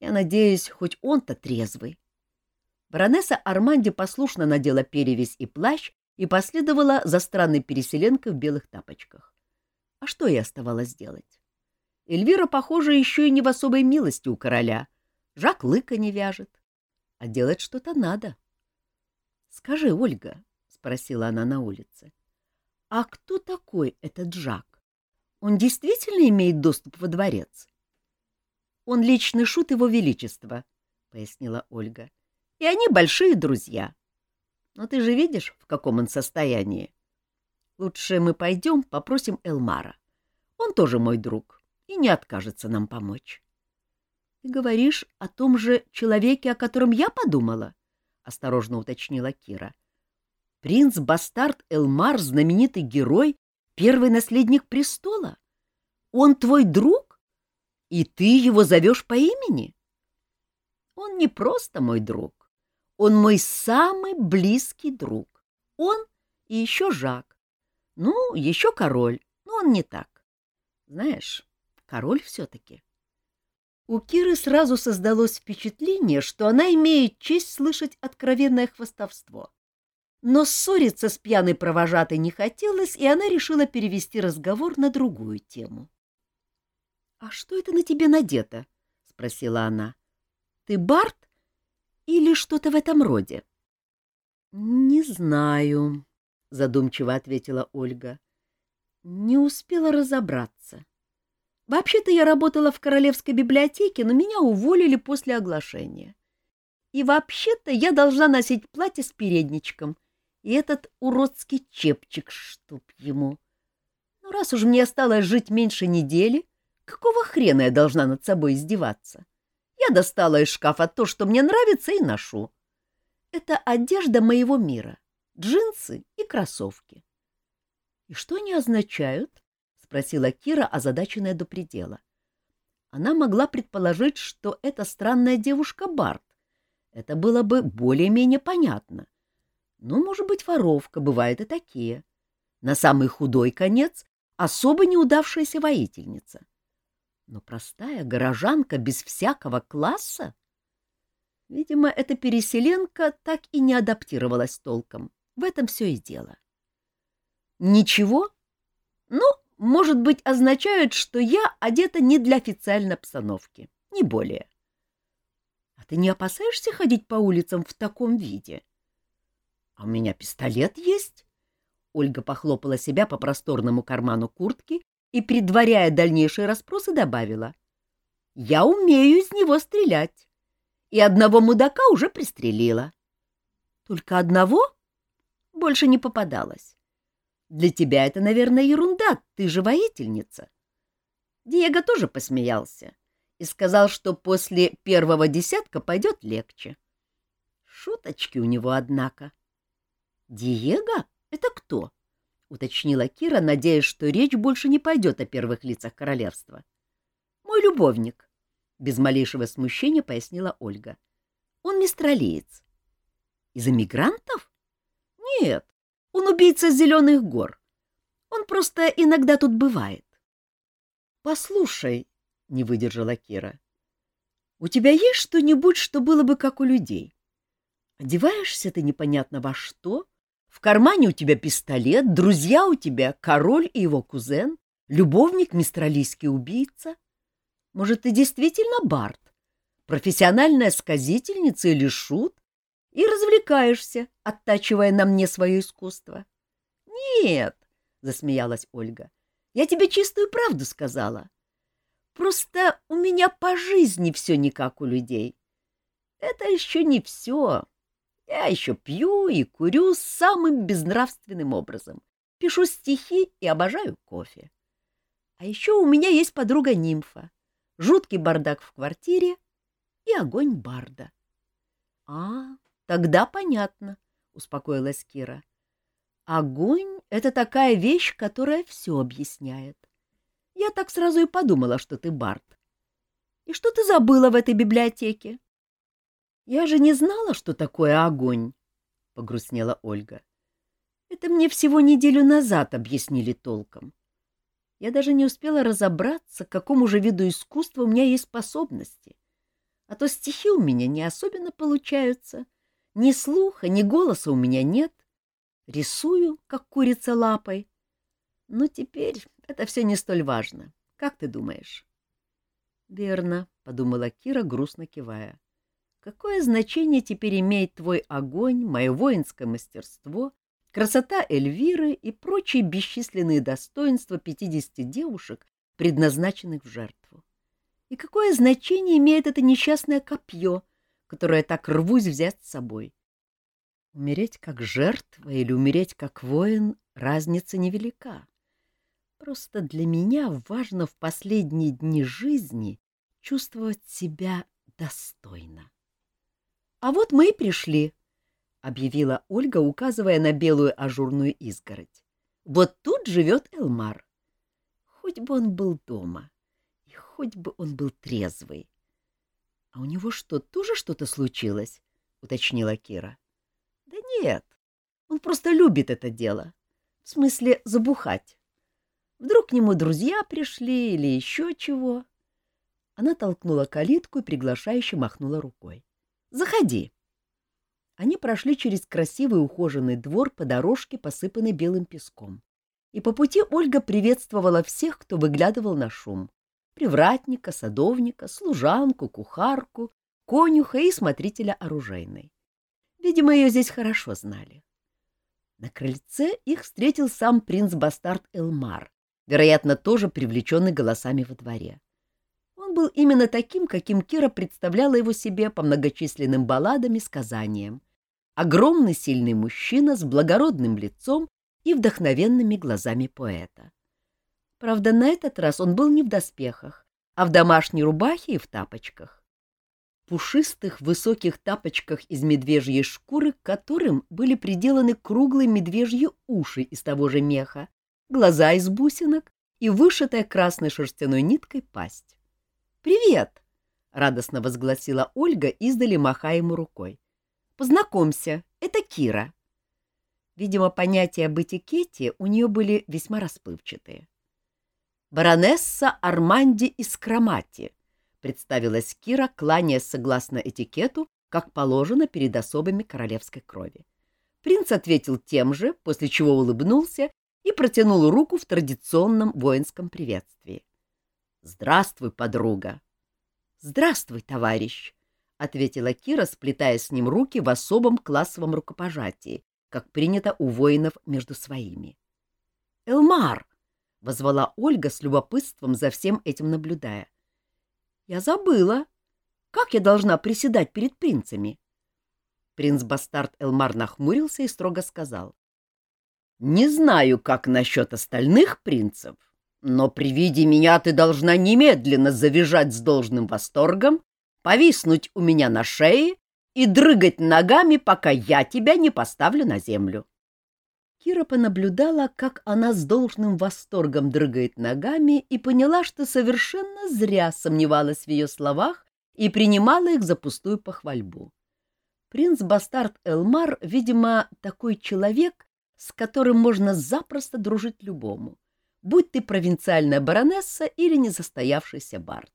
Я надеюсь, хоть он-то трезвый. Баронесса Арманди послушно надела перевязь и плащ и последовала за странной переселенкой в белых тапочках. А что ей оставалось делать? Эльвира, похоже, еще и не в особой милости у короля. Жак лыка не вяжет. А делать что-то надо. — Скажи, Ольга, — спросила она на улице, — а кто такой этот Жак? Он действительно имеет доступ во дворец? — Он личный шут его величества, — пояснила Ольга. — И они большие друзья. Но ты же видишь, в каком он состоянии. Лучше мы пойдем попросим Элмара. Он тоже мой друг и не откажется нам помочь. — Ты говоришь о том же человеке, о котором я подумала? — осторожно уточнила Кира. — Принц-бастард Элмар, знаменитый герой, первый наследник престола? Он твой друг? И ты его зовешь по имени? — Он не просто мой друг. Он мой самый близкий друг. Он и еще Жак. Ну, еще король, но он не так. Знаешь, король все-таки. У Киры сразу создалось впечатление, что она имеет честь слышать откровенное хвастовство. Но ссориться с пьяной провожатой не хотелось, и она решила перевести разговор на другую тему. — А что это на тебе надето? — спросила она. — Ты Барт или что-то в этом роде? — Не знаю, — задумчиво ответила Ольга. — Не успела разобраться. — Вообще-то я работала в Королевской библиотеке, но меня уволили после оглашения. И вообще-то я должна носить платье с передничком и этот уродский чепчик, чтоб ему. Ну, раз уж мне осталось жить меньше недели, какого хрена я должна над собой издеваться? Я достала из шкафа то, что мне нравится, и ношу. Это одежда моего мира, джинсы и кроссовки. И что они означают? Спросила Кира, озадаченная до предела. Она могла предположить, что это странная девушка Барт. Это было бы более-менее понятно. Но, может быть, воровка, бывают и такие. На самый худой конец особо неудавшаяся воительница. Но простая горожанка без всякого класса? Видимо, эта переселенка так и не адаптировалась толком. В этом все и дело. Ничего? Ну, может быть, означают, что я одета не для официальной обстановки, не более. А ты не опасаешься ходить по улицам в таком виде? А у меня пистолет есть. Ольга похлопала себя по просторному карману куртки и, предваряя дальнейшие расспросы, добавила. Я умею из него стрелять. И одного мудака уже пристрелила. Только одного? Больше не попадалось. Для тебя это, наверное, ерунда, ты же воительница. Диего тоже посмеялся. и сказал, что после первого десятка пойдет легче. Шуточки у него, однако. — Диего? Это кто? — уточнила Кира, надеясь, что речь больше не пойдет о первых лицах королевства. — Мой любовник, — без малейшего смущения пояснила Ольга. — Он мистралиец. — Из эмигрантов? — Нет, он убийца Зеленых гор. Он просто иногда тут бывает. — Послушай, — не выдержала Кира, — у тебя есть что-нибудь, что было бы как у людей? Одеваешься ты непонятно во что, в кармане у тебя пистолет, друзья у тебя король и его кузен, любовник мистралийский убийца. Может, ты действительно Барт, профессиональная сказительница или шут, и развлекаешься, оттачивая на мне свое искусство? — Нет, — засмеялась Ольга, — я тебе чистую правду сказала. Просто у меня по жизни все не как у людей. Это еще не все. Я еще пью и курю самым безнравственным образом. Пишу стихи и обожаю кофе. А еще у меня есть подруга-нимфа, жуткий бардак в квартире и огонь барда. — А, тогда понятно, — успокоилась Кира. — Огонь — это такая вещь, которая все объясняет. Я так сразу и подумала, что ты бард. И что ты забыла в этой библиотеке? Я же не знала, что такое огонь, — погрустнела Ольга. Это мне всего неделю назад объяснили толком. Я даже не успела разобраться, к какому же виду искусства у меня есть способности. А то стихи у меня не особенно получаются. Ни слуха, ни голоса у меня нет. Рисую, как курица лапой. Но теперь это все не столь важно. Как ты думаешь? — Верно, — подумала Кира, грустно кивая. Какое значение теперь имеет твой огонь, мое воинское мастерство, красота Эльвиры и прочие бесчисленные достоинства пятидесяти девушек, предназначенных в жертву? И какое значение имеет это несчастное копье, которое так рвусь взять с собой? Умереть как жертва или умереть как воин — разница невелика. Просто для меня важно в последние дни жизни чувствовать себя достойно. — А вот мы и пришли, — объявила Ольга, указывая на белую ажурную изгородь. — Вот тут живет Элмар. Хоть бы он был дома, и хоть бы он был трезвый. — А у него что, тоже что-то случилось? — уточнила Кира. — Да нет, он просто любит это дело. В смысле, забухать. Вдруг к нему друзья пришли или еще чего. Она толкнула калитку и приглашающе махнула рукой. Заходи. Они прошли через красивый ухоженный двор по дорожке, посыпанной белым песком. И по пути Ольга приветствовала всех, кто выглядывал на шум. Привратника, садовника, служанку, кухарку, конюха и смотрителя оружейной. Видимо, ее здесь хорошо знали. На крыльце их встретил сам принц-бастард Элмар, вероятно, тоже привлеченный голосами во дворе был именно таким, каким Кира представляла его себе по многочисленным балладам и сказаниям. Огромный сильный мужчина с благородным лицом и вдохновенными глазами поэта. Правда, на этот раз он был не в доспехах, а в домашней рубахе и в тапочках. Пушистых высоких тапочках из медвежьей шкуры, к которым были приделаны круглые медвежьи уши из того же меха, глаза из бусинок и вышитая красной шерстяной ниткой пасть. «Привет!» — радостно возгласила Ольга, издали махая ему рукой. «Познакомься, это Кира». Видимо, понятия об этикете у нее были весьма расплывчатые. «Баронесса Арманди из Крамати», — представилась Кира, кланяясь согласно этикету, как положено перед особами королевской крови. Принц ответил тем же, после чего улыбнулся и протянул руку в традиционном воинском приветствии. «Здравствуй, подруга!» «Здравствуй, товарищ!» — ответила Кира, сплетая с ним руки в особом классовом рукопожатии, как принято у воинов между своими. «Элмар!» — возвала Ольга с любопытством за всем этим наблюдая. «Я забыла. Как я должна приседать перед принцами?» Принц-бастард Элмар нахмурился и строго сказал. «Не знаю, как насчет остальных принцев, Но при виде меня ты должна немедленно завизжать с должным восторгом, повиснуть у меня на шее и дрыгать ногами, пока я тебя не поставлю на землю. Кира понаблюдала, как она с должным восторгом дрыгает ногами, и поняла, что совершенно зря сомневалась в ее словах и принимала их за пустую похвальбу. Принц-бастард Элмар, видимо, такой человек, с которым можно запросто дружить любому, будь ты провинциальная баронесса или незастоявшийся бард.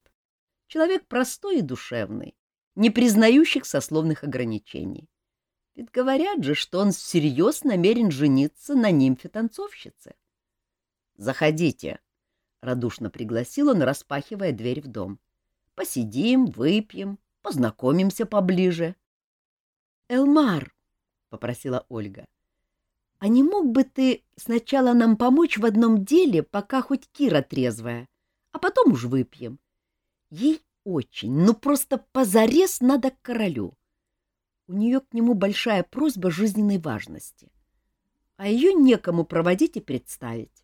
Человек простой и душевный, не признающих сословных ограничений. Ведь говорят же, что он всерьез намерен жениться на нимфе-танцовщице. «Заходите», — радушно пригласил он, распахивая дверь в дом. «Посидим, выпьем, познакомимся поближе». «Элмар», — попросила Ольга, — «а не мог бы ты сначала нам помочь в одном деле, пока хоть Кира трезвая, а потом уж выпьем? Ей очень, ну просто позарез надо к королю. У нее к нему большая просьба жизненной важности. А ее некому проводить и представить.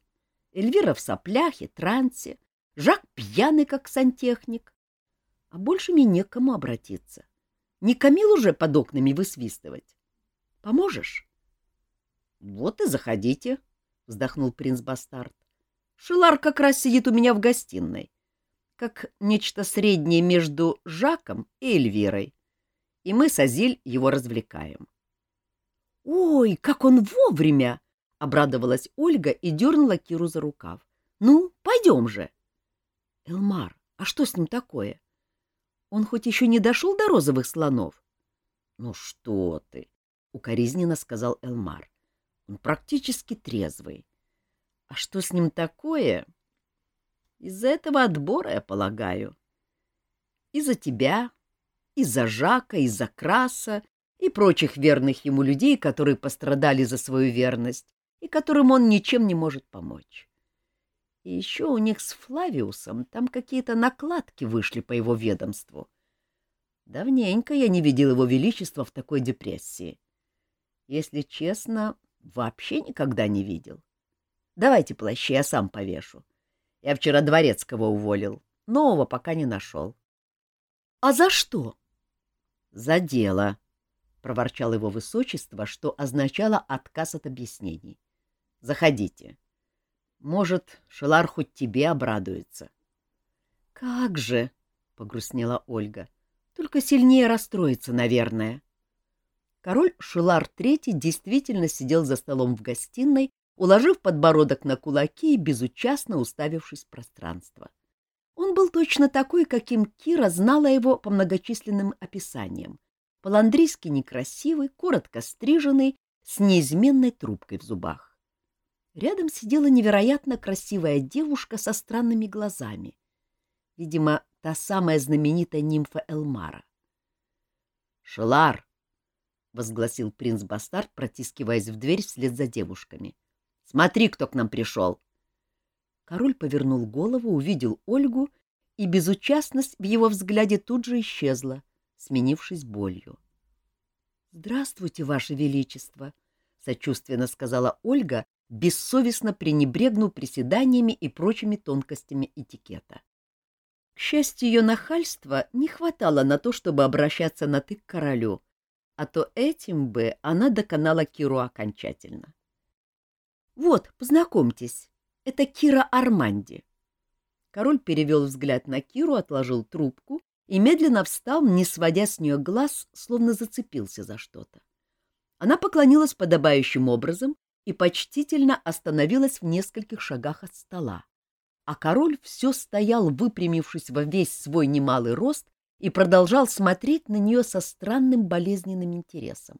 Эльвира в соплях и трансе, Жак пьяный, как сантехник. А больше мне некому обратиться. Не Камил уже под окнами высвистывать. Поможешь? — Вот и заходите, — вздохнул принц Бастард. — Шилар как раз сидит у меня в гостиной, как нечто среднее между Жаком и Эльвирой и мы с Азиль его развлекаем. — Ой, как он вовремя! — обрадовалась Ольга и дернула Киру за рукав. — Ну, пойдем же! — Элмар, а что с ним такое? Он хоть еще не дошел до розовых слонов? — Ну что ты! — укоризненно сказал Элмар. — Он практически трезвый. А что с ним такое? Из-за этого отбора, я полагаю. Из-за тебя, из-за Жака, из-за Краса и прочих верных ему людей, которые пострадали за свою верность и которым он ничем не может помочь. И еще у них с Флавиусом там какие-то накладки вышли по его ведомству. Давненько я не видел его величества в такой депрессии. Если честно, вообще никогда не видел. Давайте плащи, я сам повешу. Я вчера дворецкого уволил, нового пока не нашел. — А за что? За дело, — проворчал его высочество, что означало отказ от объяснений. — Заходите. Может, Шелар хоть тебе обрадуется. — Как же, — погрустнела Ольга, — только сильнее расстроится, наверное. Король Шелар III действительно сидел за столом в гостиной, уложив подбородок на кулаки и безучастно уставившись в пространство. — он был точно такой, каким Кира знала его по многочисленным описаниям. По-ландрийски некрасивый, коротко стриженный, с неизменной трубкой в зубах. Рядом сидела невероятно красивая девушка со странными глазами. Видимо, та самая знаменитая нимфа Элмара. «Шелар!» — возгласил принц Бастард, протискиваясь в дверь вслед за девушками. «Смотри, кто к нам пришел!» Король повернул голову, увидел Ольгу, и безучастность в его взгляде тут же исчезла, сменившись болью. — Здравствуйте, Ваше Величество! — сочувственно сказала Ольга, бессовестно пренебрегнув приседаниями и прочими тонкостями этикета. К счастью, ее нахальства не хватало на то, чтобы обращаться на «ты» к королю, а то этим бы она доконала Киру окончательно. — Вот, познакомьтесь, это Кира Арманди. Король перевел взгляд на Киру, отложил трубку и медленно встал, не сводя с нее глаз, словно зацепился за что-то. Она поклонилась подобающим образом и почтительно остановилась в нескольких шагах от стола. А король все стоял, выпрямившись во весь свой немалый рост, и продолжал смотреть на нее со странным болезненным интересом.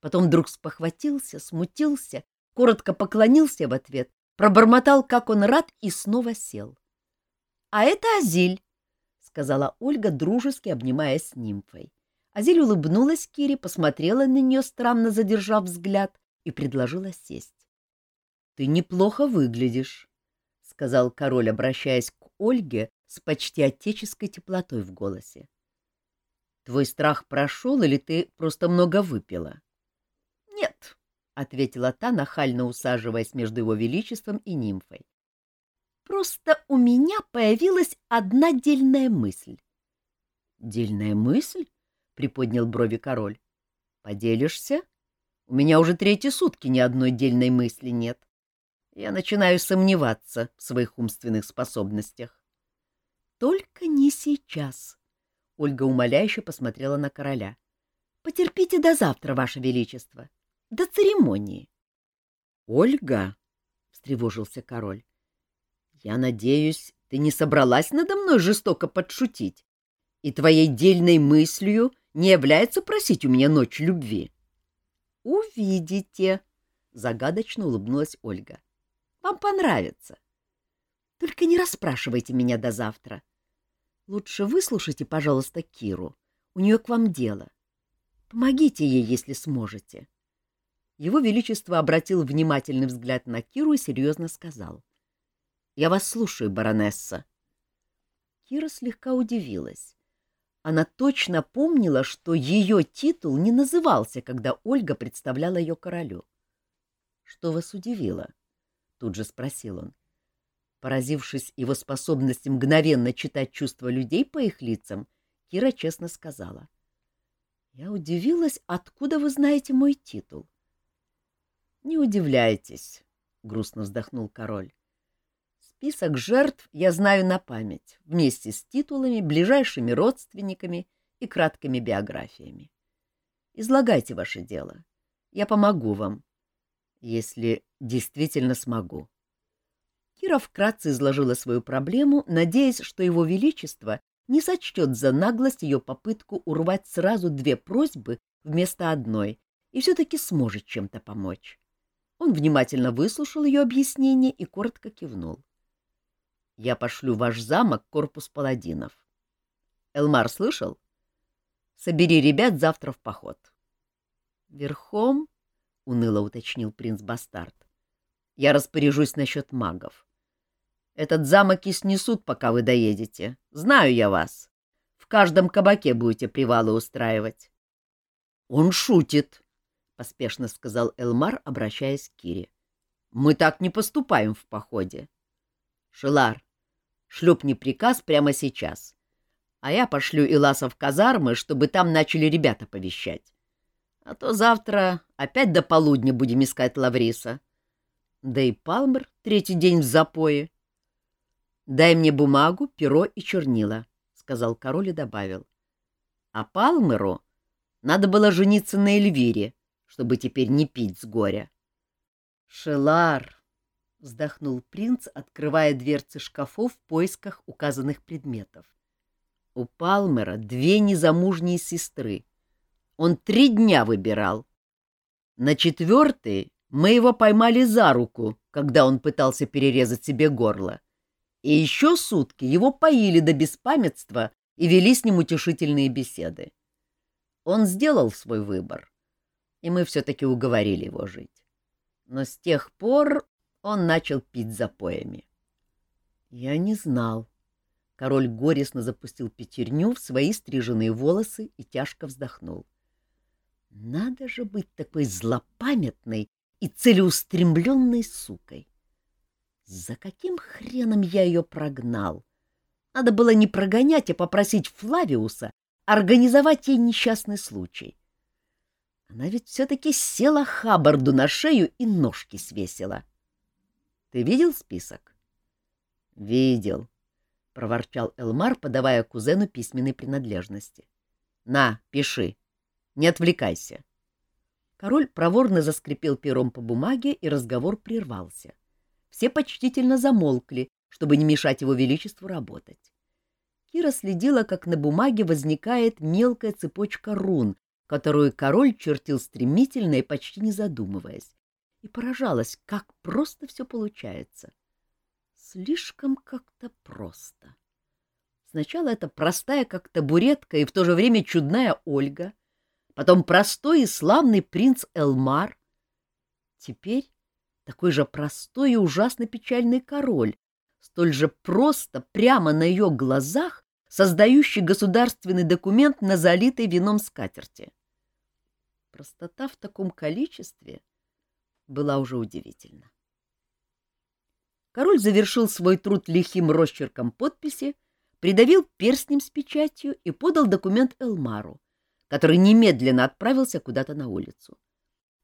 Потом вдруг спохватился, смутился, коротко поклонился в ответ пробормотал, как он рад, и снова сел. — А это Азиль, — сказала Ольга, дружески обнимаясь с нимфой. Азиль улыбнулась Кире, посмотрела на нее, странно задержав взгляд, и предложила сесть. — Ты неплохо выглядишь, — сказал король, обращаясь к Ольге с почти отеческой теплотой в голосе. — Твой страх прошел или ты просто много выпила? — Нет, — ответила та, нахально усаживаясь между его величеством и нимфой. Просто у меня появилась одна дельная мысль. — Дельная мысль? — приподнял брови король. — Поделишься? У меня уже третьи сутки ни одной дельной мысли нет. Я начинаю сомневаться в своих умственных способностях. — Только не сейчас. Ольга умоляюще посмотрела на короля. — Потерпите до завтра, ваше величество. До церемонии. — Ольга, — встревожился король, — я надеюсь, ты не собралась надо мной жестоко подшутить, и твоей дельной мыслью не является просить у меня ночь любви. — Увидите, — загадочно улыбнулась Ольга. — Вам понравится. Только не расспрашивайте меня до завтра. Лучше выслушайте, пожалуйста, Киру. У нее к вам дело. Помогите ей, если сможете. — его Величество обратил внимательный взгляд на Киру и серьезно сказал. — Я вас слушаю, баронесса. Кира слегка удивилась. Она точно помнила, что ее титул не назывался, когда Ольга представляла ее королю. — Что вас удивило? — тут же спросил он. Поразившись его способности мгновенно читать чувства людей по их лицам, Кира честно сказала. — Я удивилась, откуда вы знаете мой титул. — не удивляйтесь, — грустно вздохнул король. Список жертв я знаю на память, вместе с титулами, ближайшими родственниками и краткими биографиями. Излагайте ваше дело. Я помогу вам, если действительно смогу. Кира вкратце изложила свою проблему, надеясь, что его величество не сочтет за наглость ее попытку урвать сразу две просьбы вместо одной и все-таки сможет чем-то помочь. Он внимательно выслушал ее объяснение и коротко кивнул. — Я пошлю ваш замок корпус паладинов. — Элмар слышал? — Собери ребят завтра в поход. — Верхом? — уныло уточнил принц-бастард. — Я распоряжусь насчет магов. Этот замок и снесут, пока вы доедете. Знаю я вас. В каждом кабаке будете привалы устраивать. — Он шутит, — поспешно сказал Элмар, обращаясь к Кире. — Мы так не поступаем в походе. — Шелар, шлепни приказ прямо сейчас, а я пошлю Иласа в казармы, чтобы там начали ребята повещать. А то завтра опять до полудня будем искать Лавриса. Да и Палмер третий день в запое. — Дай мне бумагу, перо и чернила, — сказал король и добавил. — А Палмеру надо было жениться на Эльвире, чтобы теперь не пить с горя. — Шелар! — вздохнул принц, открывая дверцы шкафов в поисках указанных предметов. У Палмера две незамужние сестры. Он три дня выбирал. На четвертый мы его поймали за руку, когда он пытался перерезать себе горло. И еще сутки его поили до беспамятства и вели с ним утешительные беседы. Он сделал свой выбор и мы все-таки уговорили его жить. Но с тех пор он начал пить запоями. Я не знал. Король горестно запустил пятерню в свои стриженные волосы и тяжко вздохнул. Надо же быть такой злопамятной и целеустремленной сукой. За каким хреном я ее прогнал? Надо было не прогонять, а попросить Флавиуса организовать ей несчастный случай. Она ведь все-таки села Хаббарду на шею и ножки свесила. Ты видел список? — Видел, — проворчал Элмар, подавая кузену письменной принадлежности. — На, пиши. Не отвлекайся. Король проворно заскрипел пером по бумаге, и разговор прервался. Все почтительно замолкли, чтобы не мешать его величеству работать. Кира следила, как на бумаге возникает мелкая цепочка рун, которую король чертил стремительно и почти не задумываясь, и поражалась, как просто все получается. Слишком как-то просто. Сначала это простая, как табуретка, и в то же время чудная Ольга, потом простой и славный принц Элмар, теперь такой же простой и ужасно печальный король, столь же просто, прямо на ее глазах, создающий государственный документ на залитой вином скатерти. Простота в таком количестве была уже удивительна. король завершил свой труд лихим росчерком подписи, придавил перстнем с печатью и подал документ Элмару, который немедленно отправился куда-то на улицу.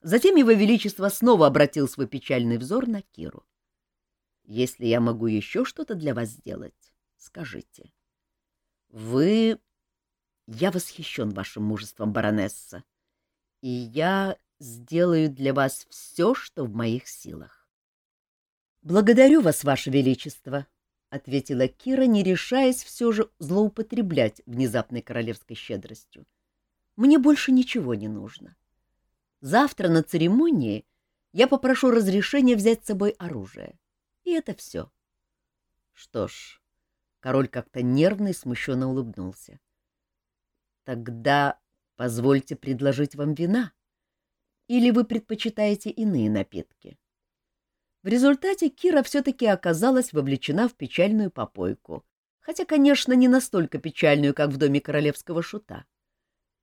Затем его величество снова обратил свой печальный взор на Киру. «Если я могу еще что-то для вас сделать, скажите». «Вы... Я восхищен вашим мужеством, баронесса, и я сделаю для вас все, что в моих силах». «Благодарю вас, ваше величество», — ответила Кира, не решаясь все же злоупотреблять внезапной королевской щедростью. «Мне больше ничего не нужно. Завтра на церемонии я попрошу разрешения взять с собой оружие. И это все. Что ж, король как-то нервно и смущенно улыбнулся. Тогда позвольте предложить вам вина. Или вы предпочитаете иные напитки? В результате Кира все-таки оказалась вовлечена в печальную попойку, хотя, конечно, не настолько печальную, как в доме королевского шута.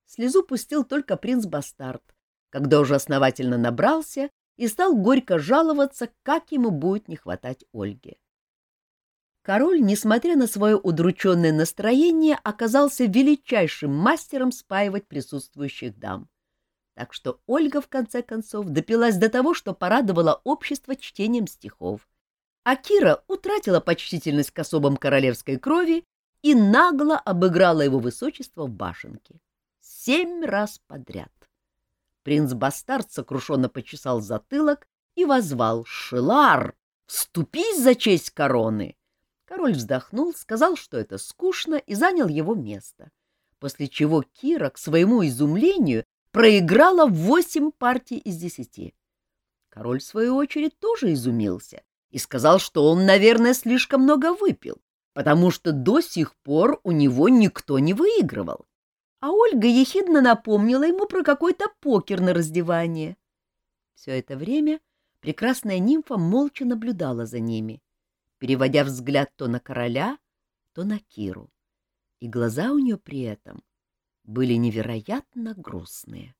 Слезу пустил только принц-бастард, когда уже основательно набрался и стал горько жаловаться, как ему будет не хватать Ольги. Король, несмотря на свое удрученное настроение, оказался величайшим мастером спаивать присутствующих дам. Так что Ольга, в конце концов, допилась до того, что порадовала общество чтением стихов. А Кира утратила почтительность к особам королевской крови и нагло обыграла его высочество в башенке. Семь раз подряд. Принц-бастард сокрушенно почесал затылок и возвал «Шилар, вступись за честь короны!» Король вздохнул, сказал, что это скучно, и занял его место, после чего Кира, к своему изумлению, проиграла восемь партий из десяти. Король, в свою очередь, тоже изумился и сказал, что он, наверное, слишком много выпил, потому что до сих пор у него никто не выигрывал а Ольга ехидно напомнила ему про какой-то покер на раздевание. Все это время прекрасная нимфа молча наблюдала за ними, переводя взгляд то на короля, то на Киру, и глаза у нее при этом были невероятно грустные.